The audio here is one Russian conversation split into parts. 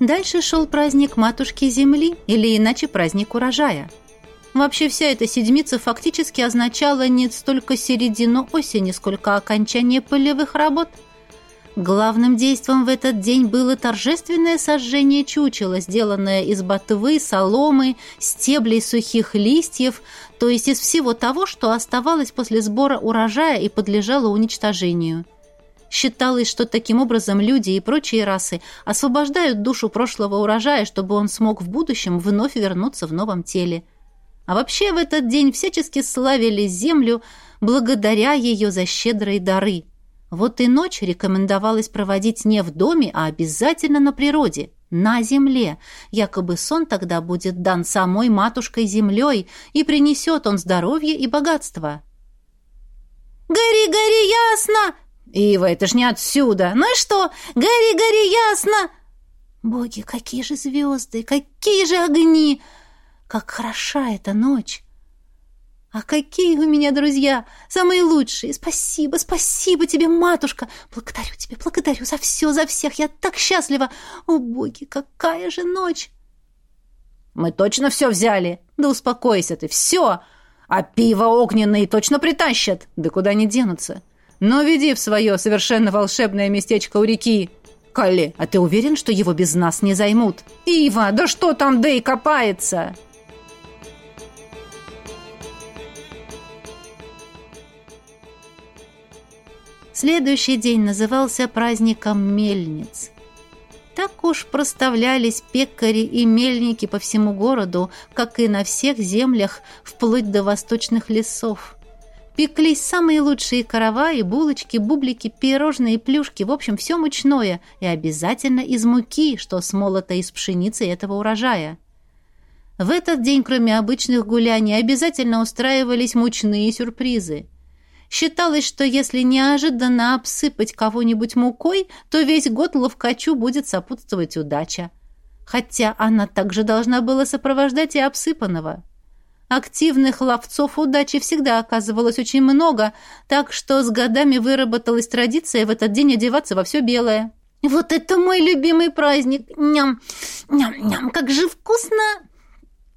Дальше шел праздник Матушки Земли, или иначе праздник урожая. Вообще вся эта седмица фактически означала не столько середину осени, сколько окончание полевых работ. Главным действом в этот день было торжественное сожжение чучела, сделанное из ботвы, соломы, стеблей сухих листьев, то есть из всего того, что оставалось после сбора урожая и подлежало уничтожению. Считалось, что таким образом люди и прочие расы освобождают душу прошлого урожая, чтобы он смог в будущем вновь вернуться в новом теле. А вообще в этот день всячески славили землю, благодаря ее за щедрые дары. Вот и ночь рекомендовалось проводить не в доме, а обязательно на природе, на земле. Якобы сон тогда будет дан самой матушкой землей, и принесет он здоровье и богатство. «Гори, гори, ясно!» «Ива, это ж не отсюда! Ну и что? Гори, гори, ясно!» «Боги, какие же звезды! Какие же огни! Как хороша эта ночь!» «А какие у меня друзья! Самые лучшие! Спасибо, спасибо тебе, матушка! Благодарю тебя, благодарю за все, за всех! Я так счастлива! О, боги, какая же ночь!» «Мы точно все взяли! Да успокойся ты! Все! А пиво огненное точно притащат! Да куда они денутся!» Но веди в свое совершенно волшебное местечко у реки. Калли, а ты уверен, что его без нас не займут? Ива, да что там Дэй копается?» Следующий день назывался праздником Мельниц. Так уж проставлялись пекари и мельники по всему городу, как и на всех землях, вплоть до восточных лесов. Пеклись самые лучшие караваи, булочки, бублики, пирожные, плюшки, в общем, все мучное, и обязательно из муки, что смолото из пшеницы этого урожая. В этот день, кроме обычных гуляний, обязательно устраивались мучные сюрпризы. Считалось, что если неожиданно обсыпать кого-нибудь мукой, то весь год ловкачу будет сопутствовать удача. Хотя она также должна была сопровождать и обсыпанного – Активных ловцов удачи всегда оказывалось очень много, так что с годами выработалась традиция в этот день одеваться во все белое. «Вот это мой любимый праздник! Ням! Ням-ням! Как же вкусно!»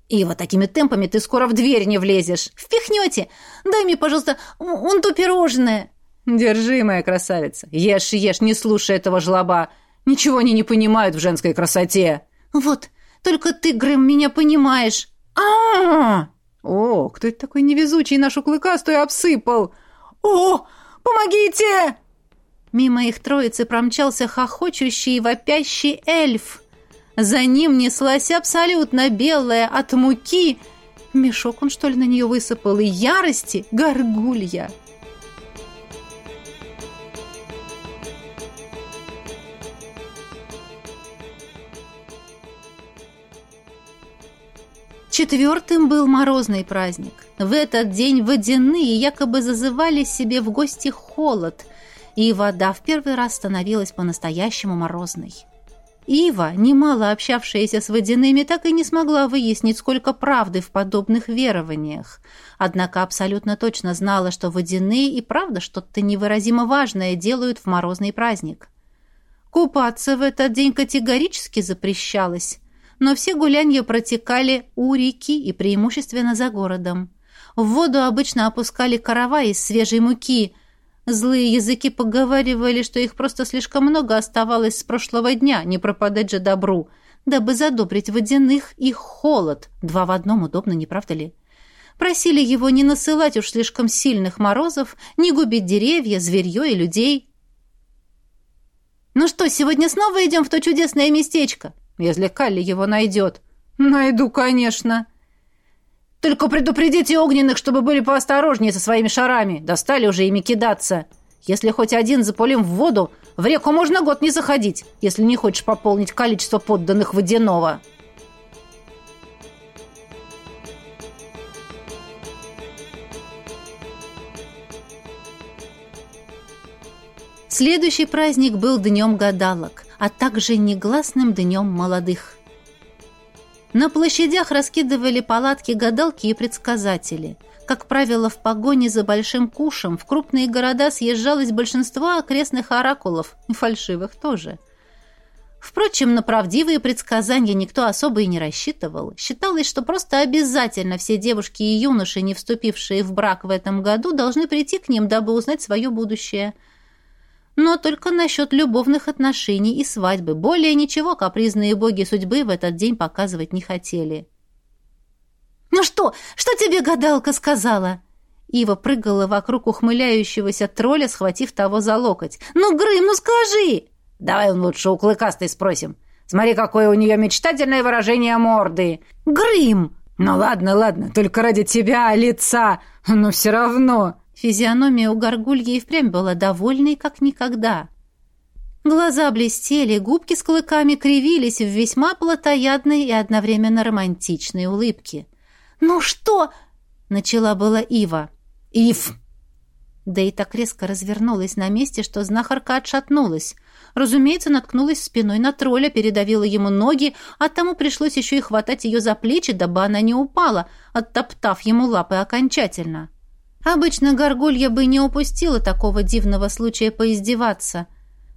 И вот такими темпами ты скоро в дверь не влезешь. Впихнете! Дай мне, пожалуйста, он то пирожное!» «Держи, моя красавица! Ешь, ешь, не слушай этого жлоба! Ничего они не понимают в женской красоте!» «Вот, только ты, Грэм, меня понимаешь!» а «О, кто это такой невезучий нашу клыкастую обсыпал? О, помогите!» Мимо их троицы промчался хохочущий и вопящий эльф. За ним неслась абсолютно белая от муки. Мешок он, что ли, на нее высыпал, и ярости горгулья. Четвертым был морозный праздник. В этот день водяные якобы зазывали себе в гости холод, и вода в первый раз становилась по-настоящему морозной. Ива, немало общавшаяся с водяными, так и не смогла выяснить, сколько правды в подобных верованиях. Однако абсолютно точно знала, что водяные и правда что-то невыразимо важное делают в морозный праздник. Купаться в этот день категорически запрещалось, но все гулянья протекали у реки и преимущественно за городом. В воду обычно опускали карава из свежей муки. Злые языки поговаривали, что их просто слишком много оставалось с прошлого дня, не пропадать же добру, дабы задобрить водяных и холод. Два в одном удобно, не правда ли? Просили его не насылать уж слишком сильных морозов, не губить деревья, зверье и людей. «Ну что, сегодня снова идем в то чудесное местечко?» Если Калли его найдет. Найду, конечно. Только предупредите огненных, чтобы были поосторожнее со своими шарами. Достали уже ими кидаться. Если хоть один запулим в воду, в реку можно год не заходить, если не хочешь пополнить количество подданных водяного. Следующий праздник был Днем гадалок а также негласным днем молодых. На площадях раскидывали палатки гадалки и предсказатели. Как правило, в погоне за большим кушем в крупные города съезжалось большинство окрестных оракулов, и фальшивых тоже. Впрочем, на правдивые предсказания никто особо и не рассчитывал. Считалось, что просто обязательно все девушки и юноши, не вступившие в брак в этом году, должны прийти к ним, дабы узнать свое будущее. Но только насчет любовных отношений и свадьбы. Более ничего капризные боги судьбы в этот день показывать не хотели. «Ну что? Что тебе гадалка сказала?» Ива прыгала вокруг ухмыляющегося тролля, схватив того за локоть. «Ну, Грым, ну скажи!» Давай лучше у клыкастой спросим. Смотри, какое у нее мечтательное выражение морды. Грым! Ну ладно, ладно, только ради тебя, лица, но все равно. Физиономия у горгульи и впрямь была довольной, как никогда. Глаза блестели, губки с клыками кривились в весьма плотоядной и одновременно романтичной улыбке. «Ну что?» — начала была Ива. «Ив!» Да и так резко развернулась на месте, что знахарка отшатнулась. Разумеется, наткнулась спиной на тролля, передавила ему ноги, а тому пришлось еще и хватать ее за плечи, дабы она не упала, оттоптав ему лапы окончательно. Обычно горгулья бы не упустила такого дивного случая поиздеваться.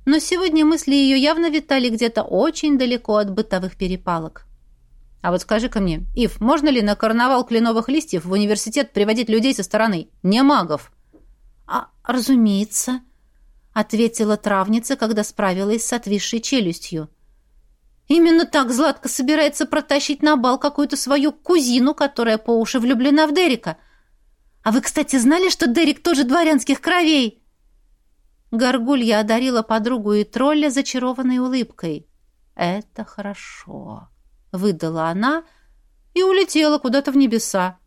Но сегодня мысли ее явно витали где-то очень далеко от бытовых перепалок. А вот скажи-ка мне, Ив, можно ли на карнавал кленовых листьев в университет приводить людей со стороны, не магов? «А, разумеется», — ответила травница, когда справилась с отвисшей челюстью. «Именно так Златка собирается протащить на бал какую-то свою кузину, которая по уши влюблена в Дерека. А вы, кстати, знали, что Дерек тоже дворянских кровей?» Горгулья одарила подругу и тролля зачарованной улыбкой. «Это хорошо», — выдала она и улетела куда-то в небеса.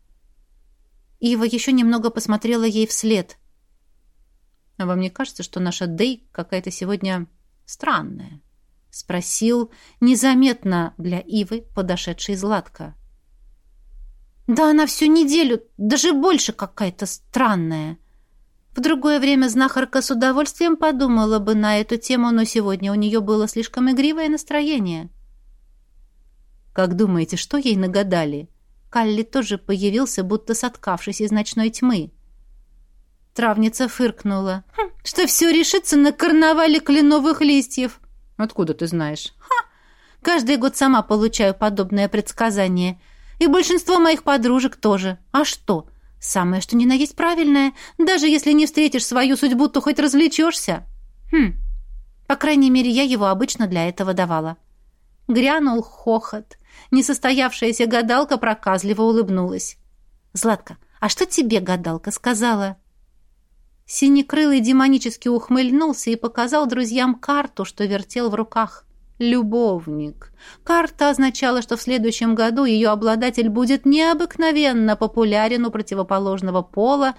Ива еще немного посмотрела ей вслед — а вам не кажется, что наша Дэй какая-то сегодня странная?» — спросил незаметно для Ивы подошедший Златка. «Да она всю неделю, даже больше какая-то странная». В другое время знахарка с удовольствием подумала бы на эту тему, но сегодня у нее было слишком игривое настроение. «Как думаете, что ей нагадали?» Калли тоже появился, будто соткавшись из ночной тьмы. Травница фыркнула. «Хм, «Что все решится на карнавале кленовых листьев». «Откуда ты знаешь?» «Ха! Каждый год сама получаю подобное предсказание. И большинство моих подружек тоже. А что? Самое, что ни на есть правильное. Даже если не встретишь свою судьбу, то хоть развлечешься». «Хм. По крайней мере, я его обычно для этого давала». Грянул хохот. Несостоявшаяся гадалка проказливо улыбнулась. «Златка, а что тебе гадалка сказала?» Синекрылый демонически ухмыльнулся и показал друзьям карту, что вертел в руках. Любовник. Карта означала, что в следующем году ее обладатель будет необыкновенно популярен у противоположного пола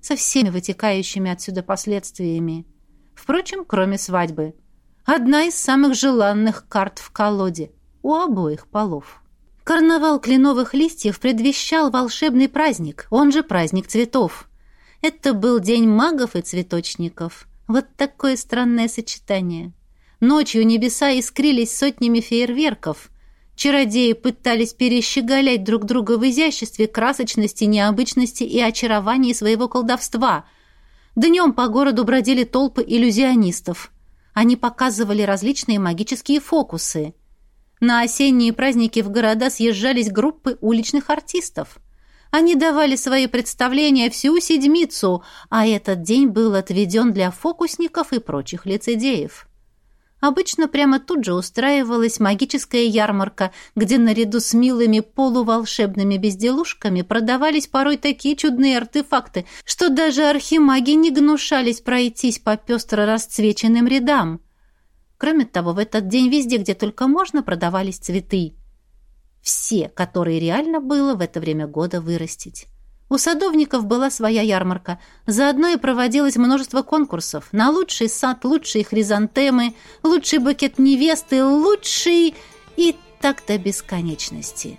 со всеми вытекающими отсюда последствиями. Впрочем, кроме свадьбы. Одна из самых желанных карт в колоде. У обоих полов. Карнавал кленовых листьев предвещал волшебный праздник, он же праздник цветов. Это был день магов и цветочников. Вот такое странное сочетание. Ночью небеса искрились сотнями фейерверков. Чародеи пытались перещеголять друг друга в изяществе, красочности, необычности и очаровании своего колдовства. Днем по городу бродили толпы иллюзионистов. Они показывали различные магические фокусы. На осенние праздники в города съезжались группы уличных артистов – они давали свои представления всю седмицу, а этот день был отведен для фокусников и прочих лицедеев. Обычно прямо тут же устраивалась магическая ярмарка, где наряду с милыми полуволшебными безделушками продавались порой такие чудные артефакты, что даже архимаги не гнушались пройтись по пестро расцвеченным рядам. Кроме того, в этот день везде, где только можно, продавались цветы. Все, которые реально было в это время года вырастить. У садовников была своя ярмарка. Заодно и проводилось множество конкурсов. На лучший сад, лучшие хризантемы, лучший букет невесты, лучший... И так до бесконечности.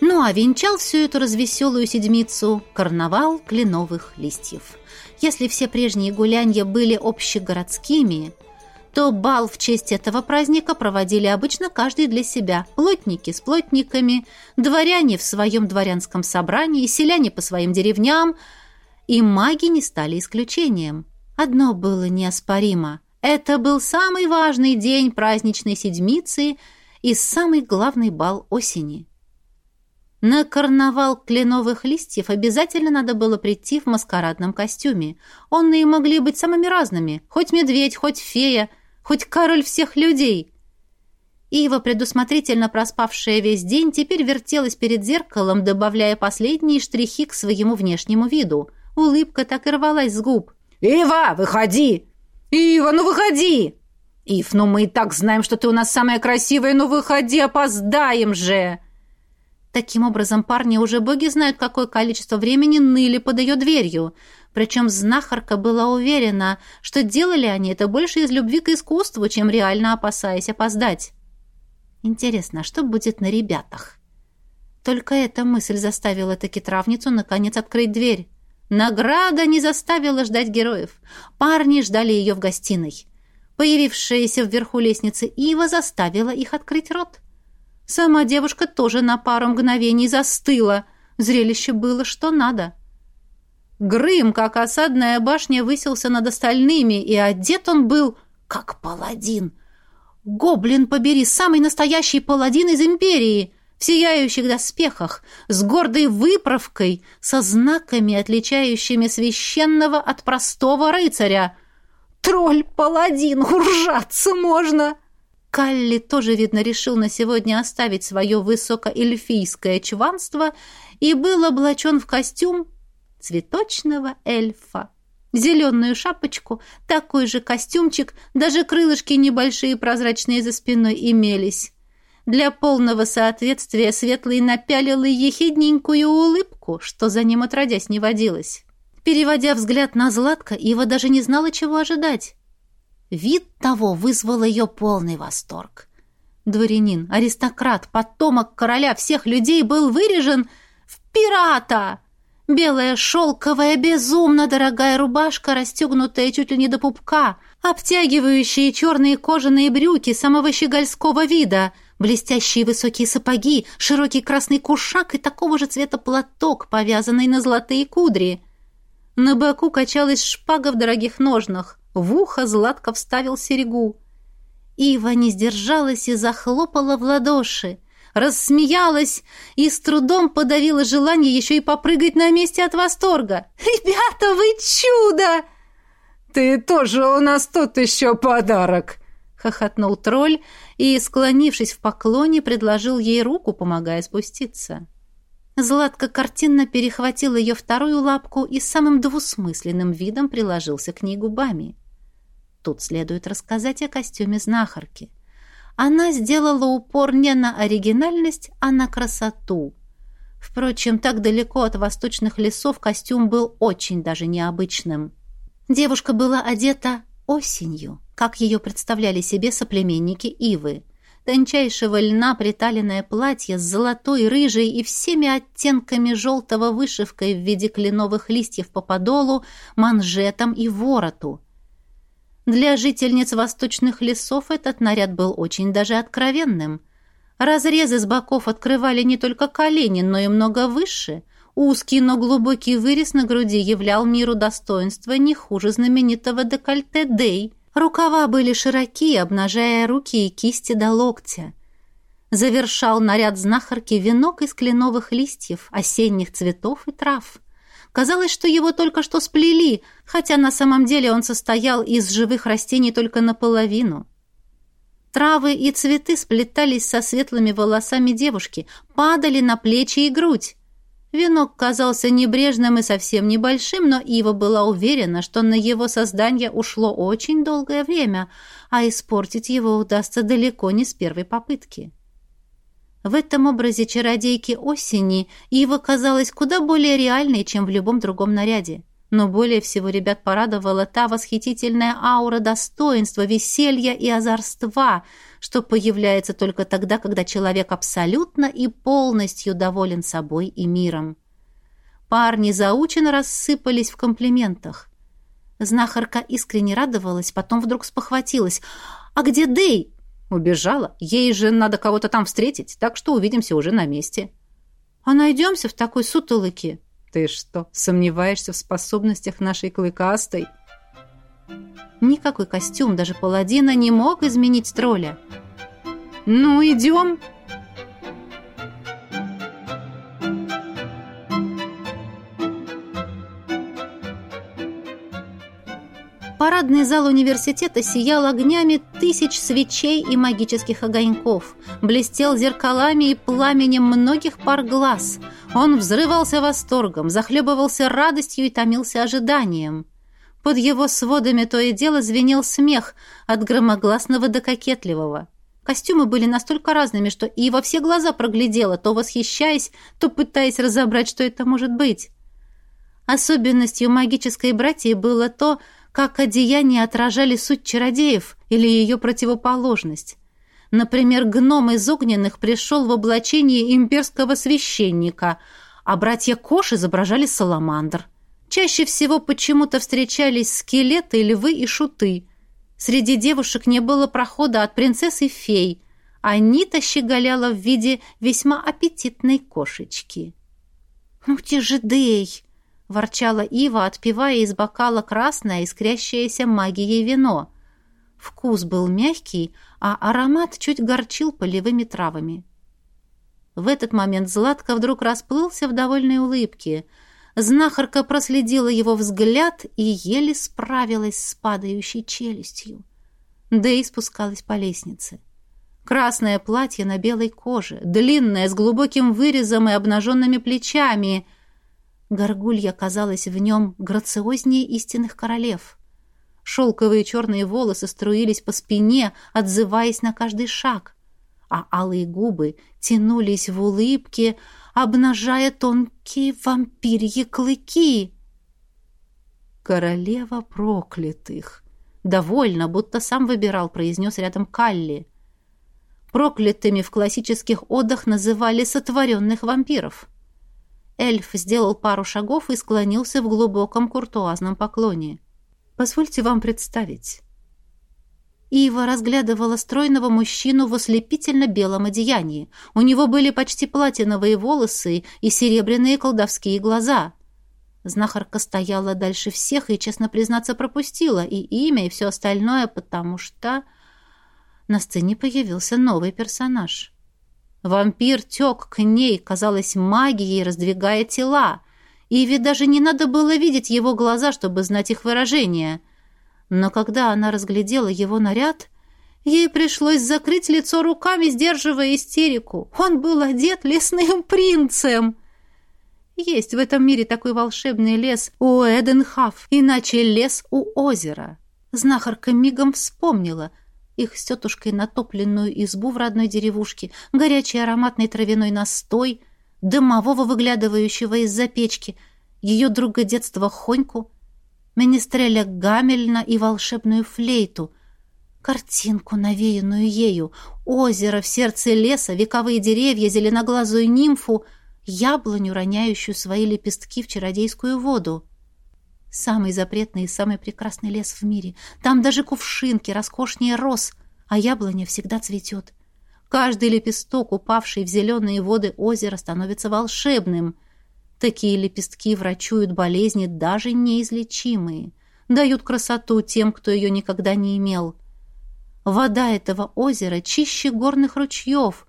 Ну а венчал всю эту развеселую седмицу карнавал кленовых листьев. Если все прежние гулянья были общегородскими, то бал в честь этого праздника проводили обычно каждый для себя. Плотники с плотниками, дворяне в своем дворянском собрании, селяне по своим деревням. И маги не стали исключением. Одно было неоспоримо. Это был самый важный день праздничной седмицы и самый главный бал осени. На карнавал кленовых листьев обязательно надо было прийти в маскарадном костюме. Онные могли быть самыми разными, хоть медведь, хоть фея — Хоть король всех людей. Ива, предусмотрительно проспавшая весь день, теперь вертелась перед зеркалом, добавляя последние штрихи к своему внешнему виду. Улыбка так и рвалась с губ. «Ива, выходи!» «Ива, ну выходи!» «Ив, ну мы и так знаем, что ты у нас самая красивая, ну выходи, опоздаем же!» Таким образом, парни уже боги знают, какое количество времени ныли под ее дверью. Причем знахарка была уверена, что делали они это больше из любви к искусству, чем реально опасаясь опоздать. Интересно, а что будет на ребятах? Только эта мысль заставила таки травницу наконец открыть дверь. Награда не заставила ждать героев. Парни ждали ее в гостиной. Появившаяся вверху лестницы Ива заставила их открыть рот. Сама девушка тоже на пару мгновений застыла. Зрелище было что надо. Грым, как осадная башня, высился над остальными, и одет он был как паладин. Гоблин, побери, самый настоящий паладин из империи, в сияющих доспехах, с гордой выправкой, со знаками, отличающими священного от простого рыцаря. Тролль-паладин, уржаться можно! Калли тоже, видно, решил на сегодня оставить свое высокоэльфийское чванство и был облачен в костюм цветочного эльфа. Зеленую шапочку, такой же костюмчик, даже крылышки небольшие прозрачные за спиной имелись. Для полного соответствия Светлый напялил ехидненькую улыбку, что за ним отродясь не водилось. Переводя взгляд на Златка, Ива даже не знала, чего ожидать. Вид того вызвал ее полный восторг. Дворянин, аристократ, потомок короля всех людей был вырежен в пирата. Белая шелковая, безумно дорогая рубашка, расстегнутая чуть ли не до пупка, обтягивающие черные кожаные брюки самого щегольского вида, блестящие высокие сапоги, широкий красный кушак и такого же цвета платок, повязанный на золотые кудри. На боку качалась шпага в дорогих ножнах. В ухо Златко вставил серегу. Ива не сдержалась и захлопала в ладоши, рассмеялась и с трудом подавила желание еще и попрыгать на месте от восторга. «Ребята, вы чудо!» «Ты тоже у нас тут еще подарок!» — хохотнул тролль и, склонившись в поклоне, предложил ей руку, помогая спуститься. Златка картинно перехватил ее вторую лапку и самым двусмысленным видом приложился к ней губами. Тут следует рассказать о костюме знахарки. Она сделала упор не на оригинальность, а на красоту. Впрочем, так далеко от восточных лесов костюм был очень даже необычным. Девушка была одета осенью, как ее представляли себе соплеменники Ивы. Тончайшего льна приталенное платье с золотой, рыжей и всеми оттенками желтого вышивкой в виде кленовых листьев по подолу, манжетам и вороту — для жительниц восточных лесов этот наряд был очень даже откровенным. Разрезы с боков открывали не только колени, но и много выше. Узкий, но глубокий вырез на груди являл миру достоинства не хуже знаменитого декольте Дей. Рукава были широкие, обнажая руки и кисти до локтя. Завершал наряд знахарки венок из кленовых листьев, осенних цветов и трав. Казалось, что его только что сплели, хотя на самом деле он состоял из живых растений только наполовину. Травы и цветы сплетались со светлыми волосами девушки, падали на плечи и грудь. Венок казался небрежным и совсем небольшим, но Ива была уверена, что на его создание ушло очень долгое время, а испортить его удастся далеко не с первой попытки. В этом образе чародейки осени Ива казалась куда более реальной, чем в любом другом наряде. Но более всего ребят порадовала та восхитительная аура достоинства, веселья и озорства, что появляется только тогда, когда человек абсолютно и полностью доволен собой и миром. Парни заученно рассыпались в комплиментах. Знахарка искренне радовалась, потом вдруг спохватилась. «А где Дэй?» «Убежала. Ей же надо кого-то там встретить, так что увидимся уже на месте». «А найдемся в такой сутолоке?» «Ты что, сомневаешься в способностях нашей клыкастой?» Никакой костюм, даже паладина, не мог изменить тролля. «Ну, идем!» Парадный зал университета сиял огнями тысяч свечей и магических огоньков, блестел зеркалами и пламенем многих пар глаз. Он взрывался восторгом, захлебывался радостью и томился ожиданием. Под его сводами то и дело звенел смех от громогласного до кокетливого. Костюмы были настолько разными, что и во все глаза проглядела, то восхищаясь, то пытаясь разобрать, что это может быть. Особенностью магической братьи было то, как одеяния отражали суть чародеев или ее противоположность. Например, гном из огненных пришел в облачении имперского священника, а братья Кош изображали саламандр. Чаще всего почему-то встречались скелеты, львы и шуты. Среди девушек не было прохода от принцесс и фей, а Нита щеголяла в виде весьма аппетитной кошечки. «Ну, те же Дэй!» Ворчала Ива, отпивая из бокала красное, искрящееся магией вино. Вкус был мягкий, а аромат чуть горчил полевыми травами. В этот момент Златко вдруг расплылся в довольной улыбке. Знахарка проследила его взгляд и еле справилась с падающей челюстью. Да и спускалась по лестнице. Красное платье на белой коже, длинное, с глубоким вырезом и обнаженными плечами — Горгулья казалась в нем грациознее истинных королев. Шелковые черные волосы струились по спине, отзываясь на каждый шаг, а алые губы тянулись в улыбке, обнажая тонкие вампирьи клыки. «Королева проклятых!» «Довольно, будто сам выбирал», — произнес рядом Калли. Проклятыми в классических одах называли сотворенных вампиров. Эльф сделал пару шагов и склонился в глубоком куртуазном поклоне. «Позвольте вам представить». Ива разглядывала стройного мужчину в ослепительно-белом одеянии. У него были почти платиновые волосы и серебряные колдовские глаза. Знахарка стояла дальше всех и, честно признаться, пропустила и имя, и все остальное, потому что на сцене появился новый персонаж. Вампир тек к ней, казалось, магией, раздвигая тела. Иве даже не надо было видеть его глаза, чтобы знать их выражение. Но когда она разглядела его наряд, ей пришлось закрыть лицо руками, сдерживая истерику. Он был одет лесным принцем. Есть в этом мире такой волшебный лес у Эденхаф, иначе лес у озера. Знахарка мигом вспомнила — их с тетушкой натопленную избу в родной деревушке, горячий ароматный травяной настой, дымового выглядывающего из-за печки, ее друга детства Хоньку, министреля Гамельна и волшебную флейту, картинку, навеянную ею, озеро в сердце леса, вековые деревья, зеленоглазую нимфу, яблоню, роняющую свои лепестки в чародейскую воду. Самый запретный и самый прекрасный лес в мире. Там даже кувшинки роскошнее роз, а яблоня всегда цветет. Каждый лепесток, упавший в зеленые воды озера, становится волшебным. Такие лепестки врачуют болезни даже неизлечимые. Дают красоту тем, кто ее никогда не имел. Вода этого озера чище горных ручьев,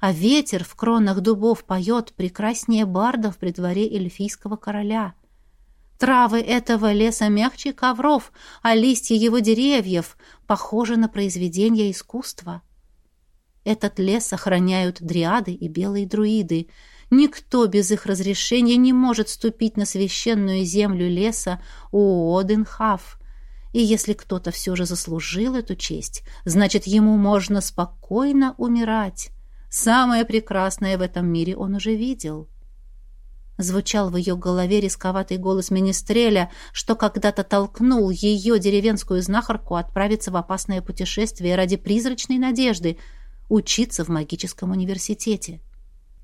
а ветер в кронах дубов поет прекраснее бардов при дворе эльфийского короля — Травы этого леса мягче ковров, а листья его деревьев похожи на произведения искусства. Этот лес охраняют дриады и белые друиды. Никто без их разрешения не может ступить на священную землю леса у Оденхаф. И если кто-то все же заслужил эту честь, значит, ему можно спокойно умирать. Самое прекрасное в этом мире он уже видел. Звучал в ее голове рисковатый голос Министреля, что когда-то толкнул ее, деревенскую знахарку, отправиться в опасное путешествие ради призрачной надежды учиться в магическом университете.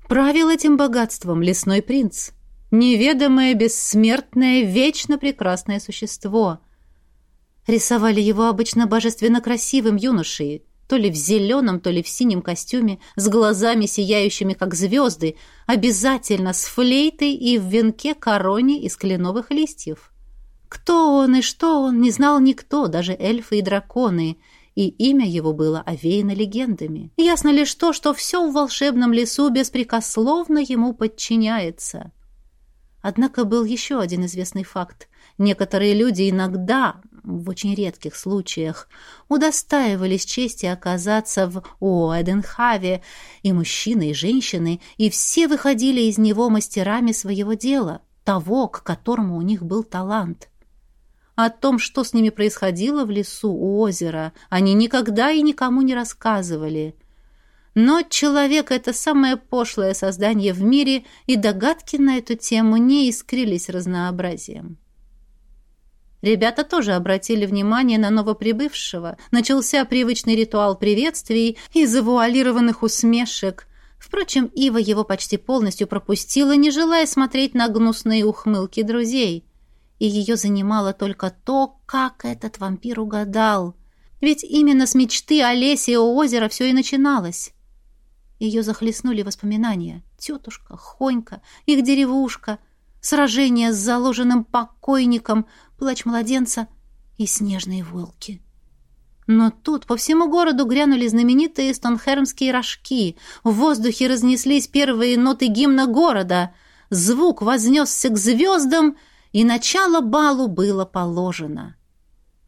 Правил этим богатством лесной принц, неведомое, бессмертное, вечно прекрасное существо. Рисовали его обычно божественно красивым юношей, то ли в зеленом, то ли в синем костюме, с глазами, сияющими, как звезды, обязательно с флейтой и в венке короне из кленовых листьев. Кто он и что он, не знал никто, даже эльфы и драконы, и имя его было овеяно легендами. Ясно лишь то, что все в волшебном лесу беспрекословно ему подчиняется. Однако был еще один известный факт. Некоторые люди иногда, в очень редких случаях, удостаивались чести оказаться в Уэденхаве, и мужчины, и женщины, и все выходили из него мастерами своего дела, того, к которому у них был талант. О том, что с ними происходило в лесу у озера, они никогда и никому не рассказывали. Но человек — это самое пошлое создание в мире, и догадки на эту тему не искрились разнообразием. Ребята тоже обратили внимание на новоприбывшего. Начался привычный ритуал приветствий и завуалированных усмешек. Впрочем, Ива его почти полностью пропустила, не желая смотреть на гнусные ухмылки друзей. И ее занимало только то, как этот вампир угадал. Ведь именно с мечты Олеси у озера все и начиналось. Ее захлестнули воспоминания. Тетушка, Хонька, их деревушка, сражение с заложенным покойником, плач младенца и снежные волки. Но тут по всему городу грянули знаменитые стонхермские рожки. В воздухе разнеслись первые ноты гимна города. Звук вознесся к звездам, и начало балу было положено.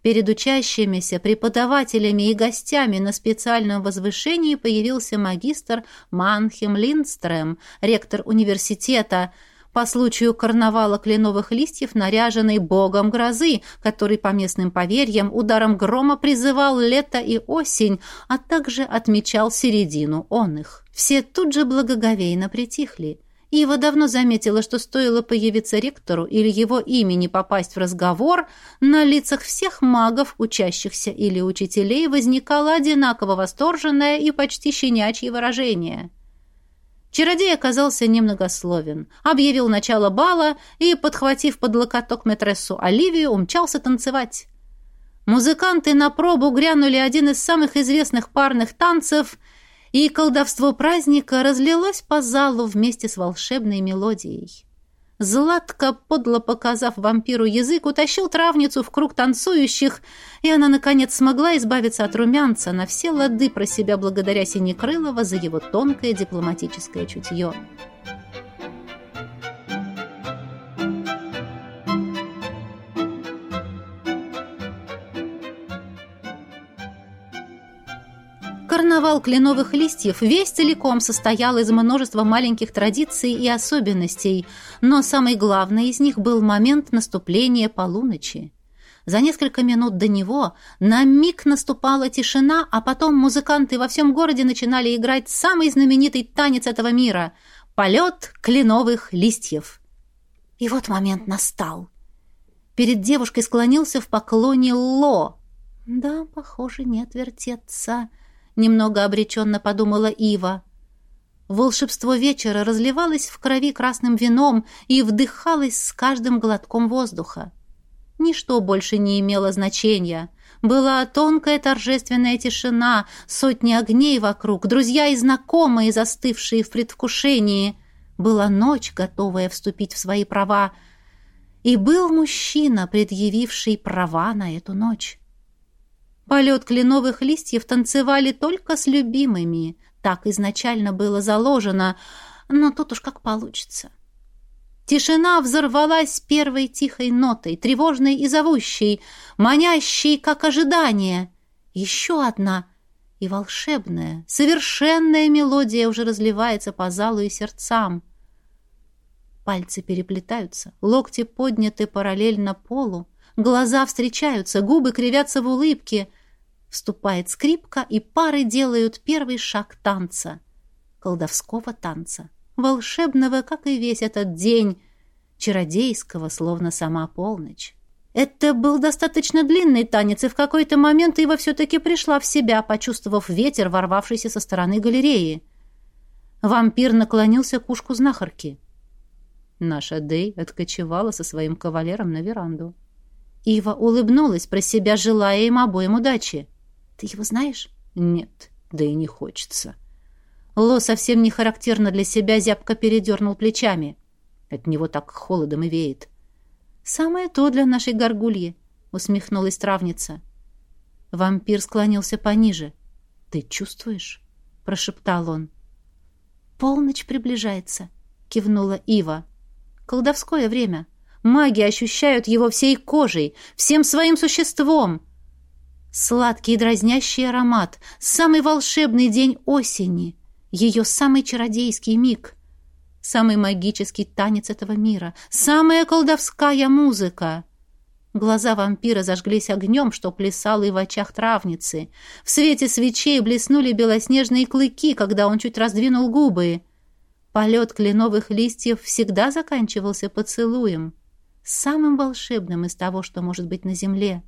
Перед учащимися, преподавателями и гостями на специальном возвышении появился магистр Манхем Линдстрем, ректор университета, по случаю карнавала кленовых листьев, наряженный богом грозы, который, по местным поверьям, ударом грома призывал лето и осень, а также отмечал середину он их. Все тут же благоговейно притихли. Ива давно заметила, что стоило появиться ректору или его имени попасть в разговор, на лицах всех магов, учащихся или учителей, возникало одинаково восторженное и почти щенячье выражение. Чародей оказался немногословен, объявил начало бала и, подхватив под локоток метрессу Оливию, умчался танцевать. Музыканты на пробу грянули один из самых известных парных танцев — и колдовство праздника разлилось по залу вместе с волшебной мелодией. Златко, подло показав вампиру язык, утащил травницу в круг танцующих, и она, наконец, смогла избавиться от румянца на все лады про себя благодаря Синекрылова за его тонкое дипломатическое чутье. Карнавал кленовых листьев весь целиком состоял из множества маленьких традиций и особенностей, но самый главный из них был момент наступления полуночи. За несколько минут до него на миг наступала тишина, а потом музыканты во всем городе начинали играть самый знаменитый танец этого мира — полет кленовых листьев. И вот момент настал. Перед девушкой склонился в поклоне Ло. Да, похоже, не отвертеться — немного обреченно подумала Ива. Волшебство вечера разливалось в крови красным вином и вдыхалось с каждым глотком воздуха. Ничто больше не имело значения. Была тонкая торжественная тишина, сотни огней вокруг, друзья и знакомые, застывшие в предвкушении. Была ночь, готовая вступить в свои права. И был мужчина, предъявивший права на эту ночь. Полет кленовых листьев танцевали только с любимыми. Так изначально было заложено, но тут уж как получится. Тишина взорвалась первой тихой нотой, тревожной и зовущей, манящей, как ожидание. Еще одна и волшебная, совершенная мелодия уже разливается по залу и сердцам. Пальцы переплетаются, локти подняты параллельно полу, Глаза встречаются, губы кривятся в улыбке. Вступает скрипка, и пары делают первый шаг танца. Колдовского танца. Волшебного, как и весь этот день. Чародейского, словно сама полночь. Это был достаточно длинный танец, и в какой-то момент Ива все-таки пришла в себя, почувствовав ветер, ворвавшийся со стороны галереи. Вампир наклонился к ушку знахарки. Наша Дэй откочевала со своим кавалером на веранду. Ива улыбнулась про себя, желая им обоим удачи. «Ты его знаешь?» «Нет, да и не хочется». Ло совсем не характерно для себя зябко передернул плечами. От него так холодом и веет. «Самое то для нашей горгульи», — усмехнулась травница. Вампир склонился пониже. «Ты чувствуешь?» — прошептал он. «Полночь приближается», — кивнула Ива. «Колдовское время. Маги ощущают его всей кожей, всем своим существом. Сладкий дразнящий аромат, самый волшебный день осени, ее самый чародейский миг, самый магический танец этого мира, самая колдовская музыка». Глаза вампира зажглись огнем, что плясало и в очах травницы. В свете свечей блеснули белоснежные клыки, когда он чуть раздвинул губы. Полет кленовых листьев всегда заканчивался поцелуем самым волшебным из того, что может быть на земле.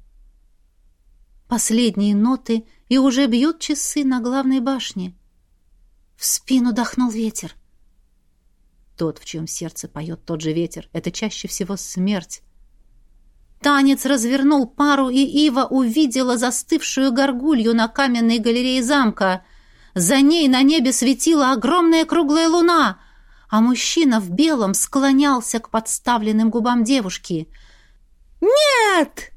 Последние ноты, и уже бьют часы на главной башне. В спину дохнул ветер. Тот, в чьем сердце поет тот же ветер, это чаще всего смерть. Танец развернул пару, и Ива увидела застывшую горгулью на каменной галерее замка. За ней на небе светила огромная круглая луна — а мужчина в белом склонялся к подставленным губам девушки. «Нет!»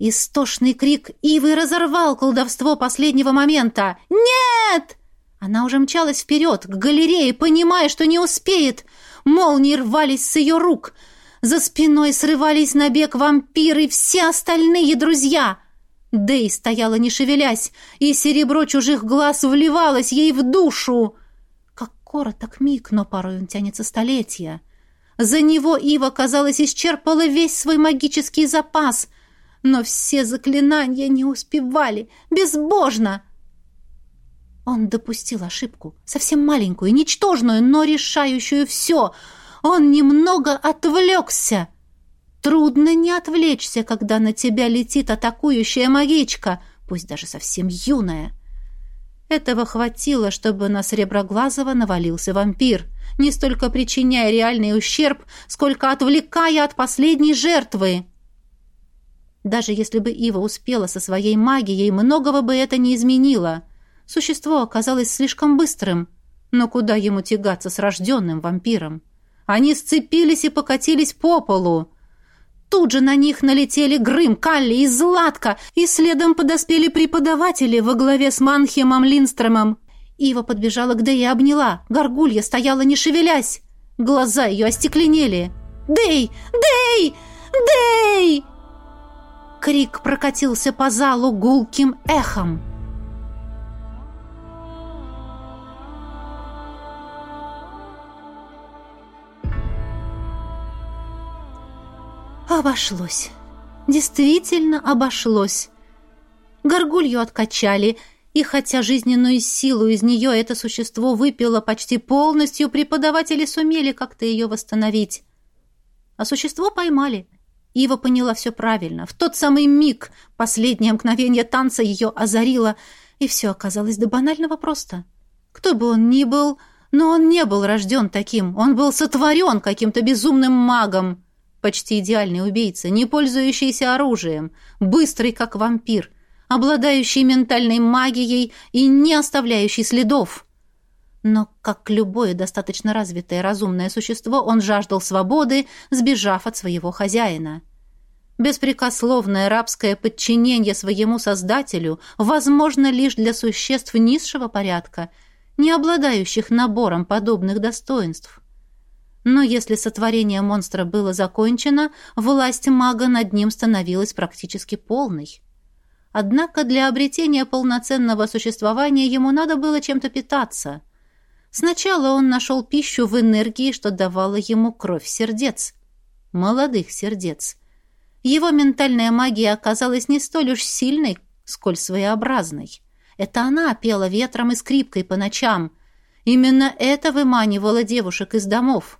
Истошный крик Ивы разорвал колдовство последнего момента. «Нет!» Она уже мчалась вперед, к галерее, понимая, что не успеет. Молнии рвались с ее рук. За спиной срывались на бег вампиры и все остальные друзья. Дэй стояла не шевелясь, и серебро чужих глаз вливалось ей в душу короток миг, но порой он тянется столетия. За него Ива, казалось, исчерпала весь свой магический запас, но все заклинания не успевали. Безбожно! Он допустил ошибку, совсем маленькую, ничтожную, но решающую все. Он немного отвлекся. Трудно не отвлечься, когда на тебя летит атакующая магичка, пусть даже совсем юная. — этого хватило, чтобы на Среброглазого навалился вампир, не столько причиняя реальный ущерб, сколько отвлекая от последней жертвы. Даже если бы Ива успела со своей магией, многого бы это не изменило. Существо оказалось слишком быстрым, но куда ему тягаться с рожденным вампиром? Они сцепились и покатились по полу. Тут же на них налетели Грым, Калли и Златка, и следом подоспели преподаватели во главе с Манхемом Линстромом. Ива подбежала к Дэй и обняла. Горгулья стояла, не шевелясь. Глаза ее остекленели. «Дэй! Дэй! Дэй!» Крик прокатился по залу гулким эхом. Обошлось. Действительно обошлось. Горгулью откачали, и хотя жизненную силу из нее это существо выпило почти полностью, преподаватели сумели как-то ее восстановить. А существо поймали. Ива поняла все правильно. В тот самый миг последнее мгновение танца ее озарило, и все оказалось до банального просто. Кто бы он ни был, но он не был рожден таким. Он был сотворен каким-то безумным магом почти идеальный убийца, не пользующийся оружием, быстрый, как вампир, обладающий ментальной магией и не оставляющий следов. Но, как любое достаточно развитое разумное существо, он жаждал свободы, сбежав от своего хозяина. Беспрекословное рабское подчинение своему создателю возможно лишь для существ низшего порядка, не обладающих набором подобных достоинств. Но если сотворение монстра было закончено, власть мага над ним становилась практически полной. Однако для обретения полноценного существования ему надо было чем-то питаться. Сначала он нашел пищу в энергии, что давала ему кровь сердец. Молодых сердец. Его ментальная магия оказалась не столь уж сильной, сколь своеобразной. Это она пела ветром и скрипкой по ночам. Именно это выманивало девушек из домов.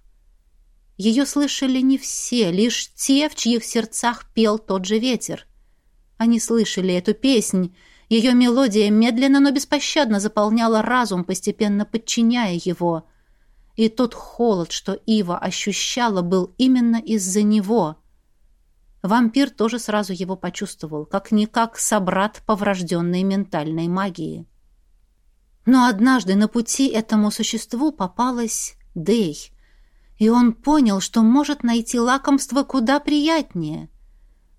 Ее слышали не все, лишь те, в чьих сердцах пел тот же ветер. Они слышали эту песнь. Ее мелодия медленно, но беспощадно заполняла разум, постепенно подчиняя его. И тот холод, что Ива ощущала, был именно из-за него. Вампир тоже сразу его почувствовал, как-никак собрат по врожденной ментальной магии. Но однажды на пути этому существу попалась Дэй, и он понял, что может найти лакомство куда приятнее.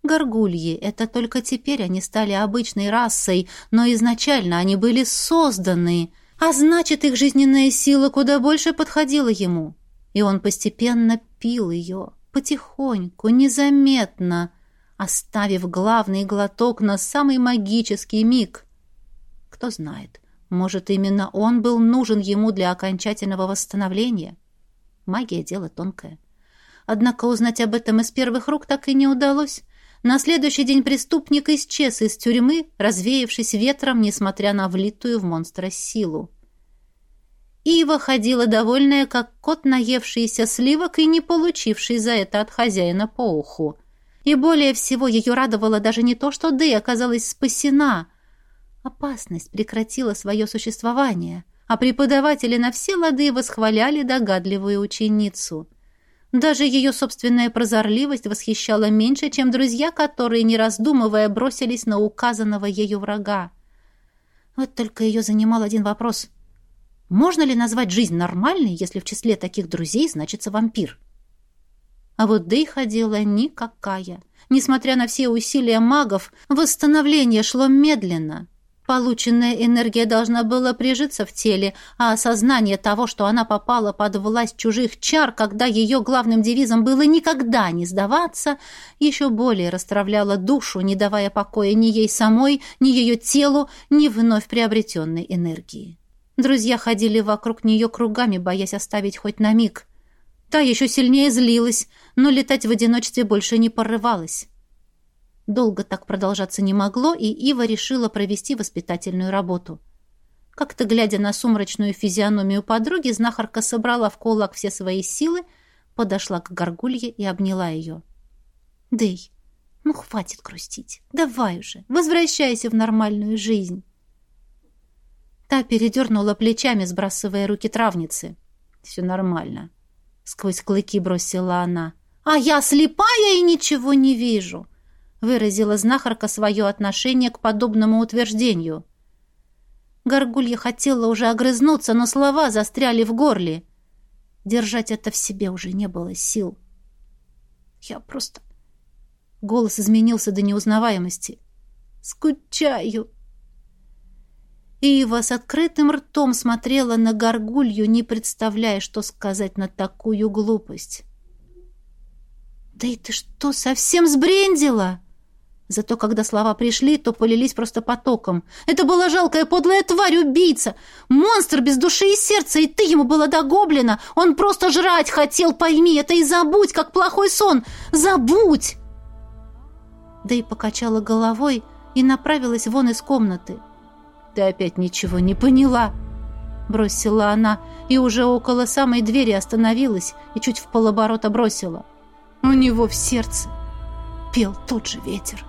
Горгульи — это только теперь они стали обычной расой, но изначально они были созданы, а значит, их жизненная сила куда больше подходила ему. И он постепенно пил ее, потихоньку, незаметно, оставив главный глоток на самый магический миг. Кто знает, может, именно он был нужен ему для окончательного восстановления. Магия — дело тонкое. Однако узнать об этом из первых рук так и не удалось. На следующий день преступник исчез из тюрьмы, развеявшись ветром, несмотря на влитую в монстра силу. Ива ходила довольная, как кот, наевшийся сливок и не получивший за это от хозяина по уху. И более всего ее радовало даже не то, что Дэй оказалась спасена — Опасность прекратила свое существование, а преподаватели на все лады восхваляли догадливую ученицу. Даже ее собственная прозорливость восхищала меньше, чем друзья, которые, не раздумывая, бросились на указанного ею врага. Вот только ее занимал один вопрос. Можно ли назвать жизнь нормальной, если в числе таких друзей значится вампир? А вот Дэй ходила никакая. Несмотря на все усилия магов, восстановление шло медленно — Полученная энергия должна была прижиться в теле, а осознание того, что она попала под власть чужих чар, когда ее главным девизом было «никогда не сдаваться», еще более расстравляло душу, не давая покоя ни ей самой, ни ее телу, ни вновь приобретенной энергии. Друзья ходили вокруг нее кругами, боясь оставить хоть на миг. Та еще сильнее злилась, но летать в одиночестве больше не порывалась. Долго так продолжаться не могло, и Ива решила провести воспитательную работу. Как-то, глядя на сумрачную физиономию подруги, знахарка собрала в кулак все свои силы, подошла к горгулье и обняла ее. «Дэй, ну хватит грустить. Давай уже, возвращайся в нормальную жизнь». Та передернула плечами, сбрасывая руки травницы. «Все нормально», — сквозь клыки бросила она. «А я слепая и ничего не вижу!» Выразила знахарка свое отношение к подобному утверждению. Горгулья хотела уже огрызнуться, но слова застряли в горле. Держать это в себе уже не было сил. Я просто... Голос изменился до неузнаваемости. «Скучаю!» Ива с открытым ртом смотрела на горгулью, не представляя, что сказать на такую глупость. «Да и ты что, совсем сбрендила?» Зато когда слова пришли, то полились просто потоком. «Это была жалкая подлая тварь-убийца! Монстр без души и сердца, и ты ему была до гоблина! Он просто жрать хотел, пойми это, и забудь, как плохой сон! Забудь!» Да и покачала головой и направилась вон из комнаты. «Ты опять ничего не поняла!» Бросила она, и уже около самой двери остановилась и чуть в полоборота бросила. «У него в сердце пел тот же ветер!»